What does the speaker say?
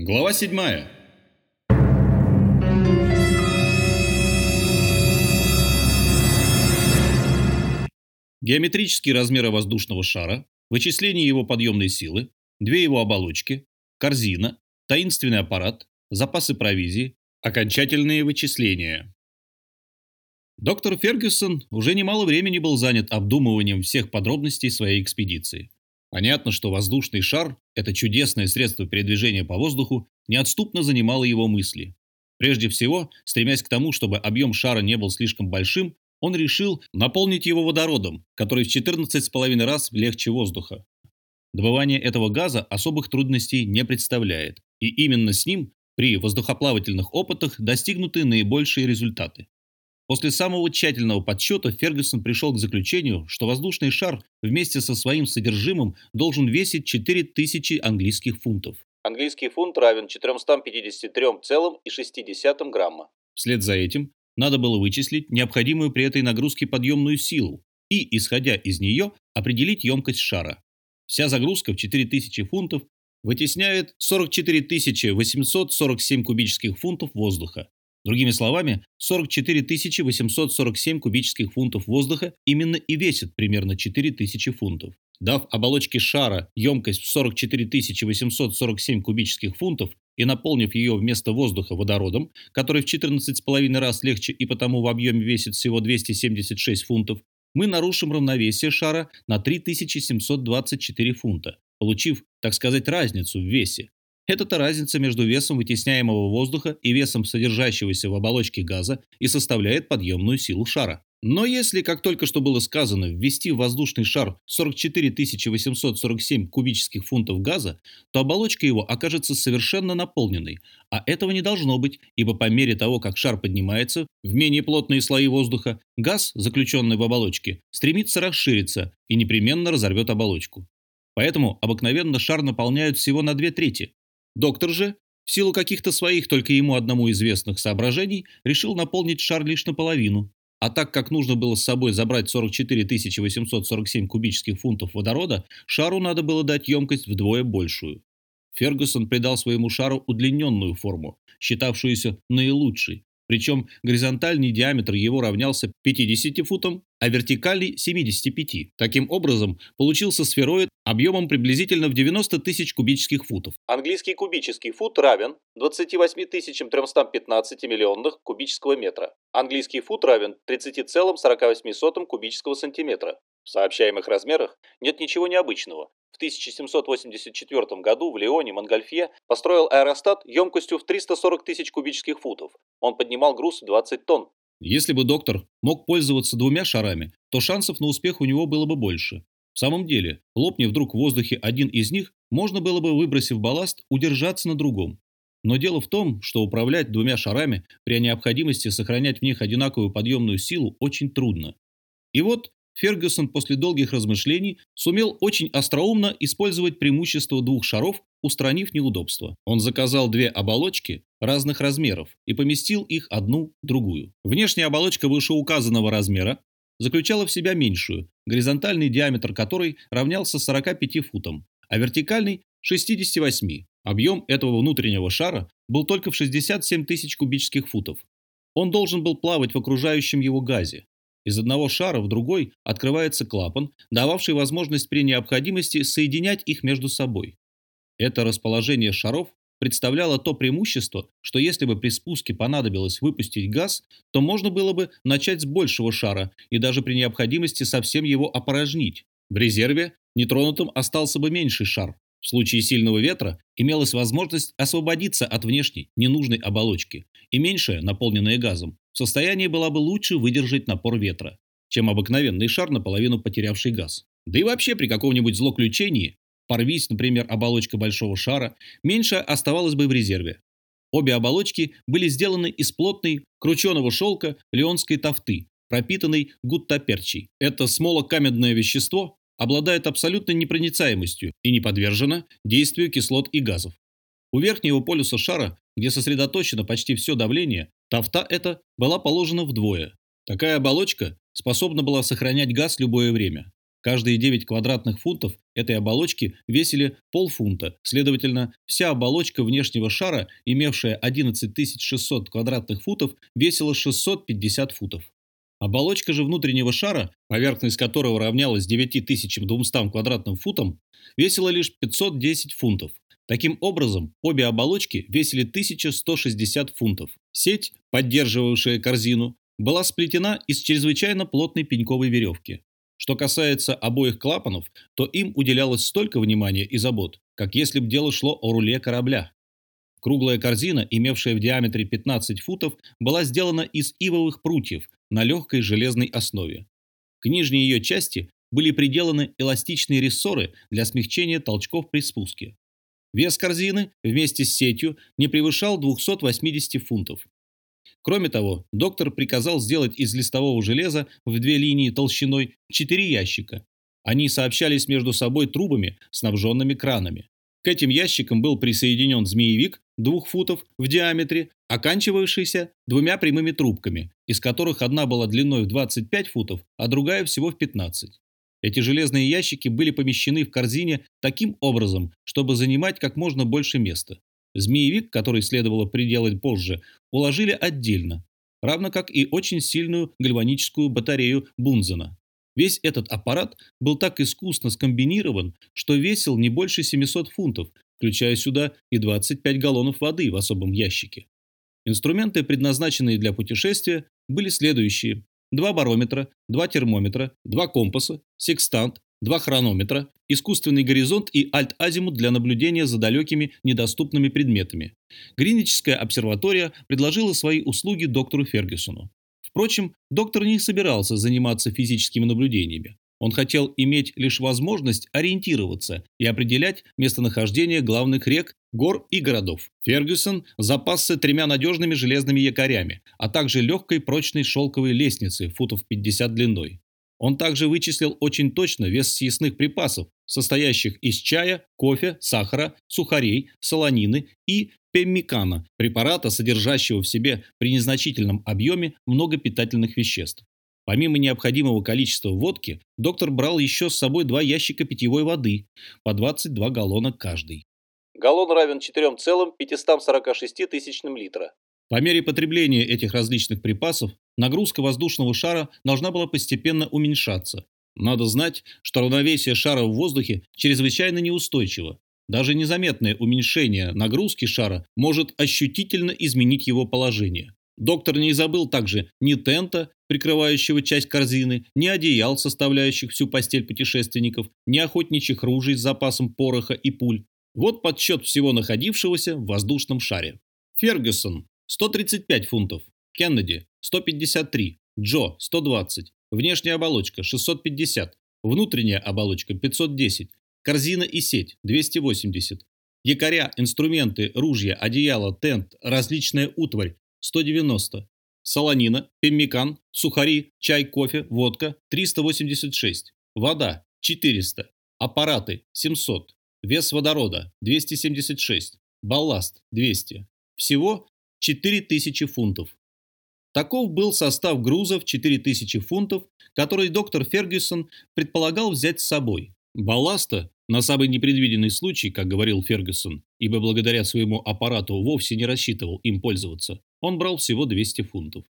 Глава 7. Геометрические размеры воздушного шара, вычисление его подъемной силы, две его оболочки, корзина, таинственный аппарат, запасы провизии, окончательные вычисления. Доктор Фергюсон уже немало времени был занят обдумыванием всех подробностей своей экспедиции. Понятно, что воздушный шар, это чудесное средство передвижения по воздуху, неотступно занимало его мысли. Прежде всего, стремясь к тому, чтобы объем шара не был слишком большим, он решил наполнить его водородом, который в 14,5 раз легче воздуха. Добывание этого газа особых трудностей не представляет, и именно с ним при воздухоплавательных опытах достигнуты наибольшие результаты. После самого тщательного подсчета Фергюсон пришел к заключению, что воздушный шар вместе со своим содержимым должен весить 4000 английских фунтов. Английский фунт равен 453,6 грамма. Вслед за этим надо было вычислить необходимую при этой нагрузке подъемную силу и, исходя из нее, определить емкость шара. Вся загрузка в 4000 фунтов вытесняет 44 847 кубических фунтов воздуха, Другими словами, 44 847 кубических фунтов воздуха именно и весит примерно 4000 фунтов. Дав оболочке шара емкость в 44 847 кубических фунтов и наполнив ее вместо воздуха водородом, который в 14,5 раз легче и потому в объеме весит всего 276 фунтов, мы нарушим равновесие шара на 3724 фунта, получив, так сказать, разницу в весе. Это-то разница между весом вытесняемого воздуха и весом содержащегося в оболочке газа и составляет подъемную силу шара. Но если, как только что было сказано, ввести в воздушный шар 44 847 кубических фунтов газа, то оболочка его окажется совершенно наполненной, а этого не должно быть, ибо по мере того, как шар поднимается в менее плотные слои воздуха, газ, заключенный в оболочке, стремится расшириться и непременно разорвет оболочку. Поэтому обыкновенно шар наполняют всего на две трети, Доктор же, в силу каких-то своих только ему одному известных соображений, решил наполнить шар лишь наполовину. А так как нужно было с собой забрать 44 847 кубических фунтов водорода, шару надо было дать емкость вдвое большую. Фергюсон придал своему шару удлиненную форму, считавшуюся наилучшей, причем горизонтальный диаметр его равнялся 50 футам, а вертикальный – 75. Таким образом, получился сфероид объемом приблизительно в 90 тысяч кубических футов. Английский кубический фут равен 28 315 миллионных кубического метра. Английский фут равен 30,48 кубического сантиметра. В сообщаемых размерах нет ничего необычного. В 1784 году в Лионе Монгольфье построил аэростат емкостью в 340 тысяч кубических футов. Он поднимал груз в 20 тонн. Если бы доктор мог пользоваться двумя шарами, то шансов на успех у него было бы больше. В самом деле, лопни вдруг в воздухе один из них, можно было бы, выбросив балласт, удержаться на другом. Но дело в том, что управлять двумя шарами при необходимости сохранять в них одинаковую подъемную силу очень трудно. И вот Фергюсон после долгих размышлений сумел очень остроумно использовать преимущество двух шаров, устранив неудобства. Он заказал две оболочки разных размеров и поместил их одну в другую. Внешняя оболочка вышеуказанного размера заключала в себя меньшую, горизонтальный диаметр которой равнялся 45 футам, а вертикальный – 68. Объем этого внутреннего шара был только в 67 тысяч кубических футов. Он должен был плавать в окружающем его газе, из одного шара в другой открывается клапан, дававший возможность при необходимости соединять их между собой. Это расположение шаров представляло то преимущество, что если бы при спуске понадобилось выпустить газ, то можно было бы начать с большего шара и даже при необходимости совсем его опорожнить. В резерве нетронутым остался бы меньший шар. В случае сильного ветра имелась возможность освободиться от внешней, ненужной оболочки, и меньшая, наполненная газом, в состоянии была бы лучше выдержать напор ветра, чем обыкновенный шар, наполовину потерявший газ. Да и вообще при каком-нибудь злоключении, порвись, например, оболочка большого шара, меньше оставалось бы в резерве. Обе оболочки были сделаны из плотной, крученого шелка леонской тофты, пропитанной гуттаперчей. Это смолокаменное вещество обладает абсолютной непроницаемостью и не подвержено действию кислот и газов. У верхнего полюса шара, где сосредоточено почти все давление, Тафта эта была положена вдвое. Такая оболочка способна была сохранять газ любое время. Каждые 9 квадратных фунтов этой оболочки весили полфунта, следовательно, вся оболочка внешнего шара, имевшая 11 600 квадратных футов, весила 650 футов. Оболочка же внутреннего шара, поверхность которого равнялась 9200 квадратным футам, весила лишь 510 фунтов. Таким образом, обе оболочки весили 1160 фунтов. Сеть, поддерживавшая корзину, была сплетена из чрезвычайно плотной пеньковой веревки. Что касается обоих клапанов, то им уделялось столько внимания и забот, как если бы дело шло о руле корабля. Круглая корзина, имевшая в диаметре 15 футов, была сделана из ивовых прутьев на легкой железной основе. К нижней ее части были приделаны эластичные рессоры для смягчения толчков при спуске. Вес корзины вместе с сетью не превышал 280 фунтов. Кроме того, доктор приказал сделать из листового железа в две линии толщиной четыре ящика. Они сообщались между собой трубами, снабженными кранами. К этим ящикам был присоединен змеевик двух футов в диаметре, оканчивавшийся двумя прямыми трубками, из которых одна была длиной в 25 футов, а другая всего в 15. Эти железные ящики были помещены в корзине таким образом, чтобы занимать как можно больше места. Змеевик, который следовало приделать позже, уложили отдельно, равно как и очень сильную гальваническую батарею Бунзена. Весь этот аппарат был так искусно скомбинирован, что весил не больше 700 фунтов, включая сюда и 25 галлонов воды в особом ящике. Инструменты, предназначенные для путешествия, были следующие. Два барометра, два термометра, два компаса, секстант, два хронометра, искусственный горизонт и альт-азимут для наблюдения за далекими недоступными предметами. Гринвичская обсерватория предложила свои услуги доктору Фергюсону. Впрочем, доктор не собирался заниматься физическими наблюдениями. Он хотел иметь лишь возможность ориентироваться и определять местонахождение главных рек, гор и городов. Фергюсон запасся тремя надежными железными якорями, а также легкой прочной шелковой лестницей футов 50 длиной. Он также вычислил очень точно вес съестных припасов, состоящих из чая, кофе, сахара, сухарей, солонины и пеммикана, препарата, содержащего в себе при незначительном объеме много питательных веществ. Помимо необходимого количества водки, доктор брал еще с собой два ящика питьевой воды, по 22 галлона каждый. Галлон равен 4,546 тысячным литра. По мере потребления этих различных припасов, нагрузка воздушного шара должна была постепенно уменьшаться. Надо знать, что равновесие шара в воздухе чрезвычайно неустойчиво. Даже незаметное уменьшение нагрузки шара может ощутительно изменить его положение. Доктор не забыл также ни тента, прикрывающего часть корзины, ни одеял, составляющих всю постель путешественников, ни охотничьих ружей с запасом пороха и пуль. Вот подсчет всего находившегося в воздушном шаре. Фергюсон – 135 фунтов, Кеннеди – 153, Джо – 120, внешняя оболочка – 650, внутренняя оболочка – 510, корзина и сеть – 280, якоря, инструменты, ружья, одеяло, тент, различная утварь 190. Солонина, пеммикан, сухари, чай, кофе, водка 386. Вода 400. Аппараты 700. Вес водорода 276. Балласт 200. Всего 4000 фунтов. Таков был состав грузов 4000 фунтов, который доктор Фергюсон предполагал взять с собой. Балласта на самый непредвиденный случай, как говорил Фергюсон, ибо благодаря своему аппарату вовсе не рассчитывал им пользоваться, он брал всего 200 фунтов.